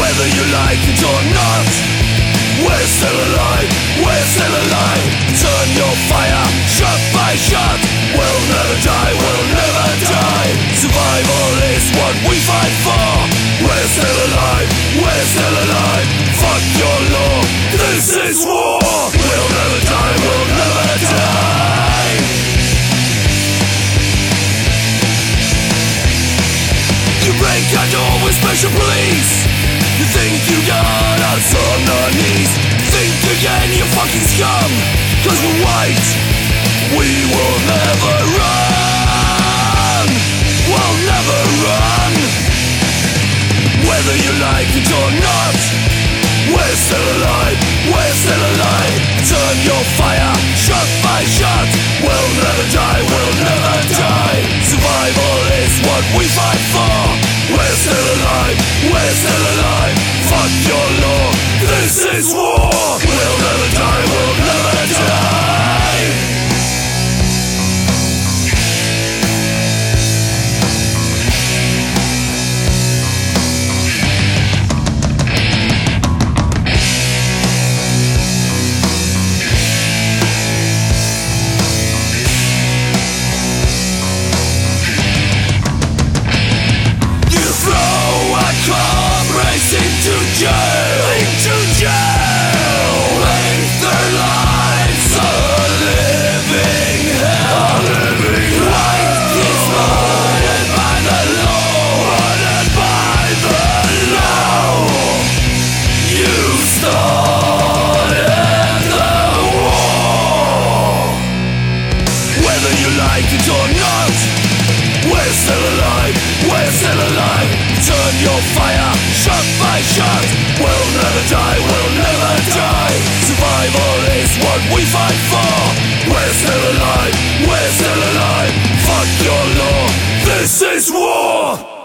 Whether you like it or not, we're still alive, we're still alive. Turn your fire shot by shot. We'll never die, we'll never die. Survival is what we fight for. We're still alive, we're still alive. Fuck your law, this is war. We'll never die, we'll never die. You break a door with special police. Think you got us on our knees. Think again, you fucking scum. Cause we're white. We will never run. We'll never run. Whether you like it or not. We're still alive, we're still alive. Turn your fire, your law, this is war. fight for. We're still alive, we're still alive? Fuck your law, this is war.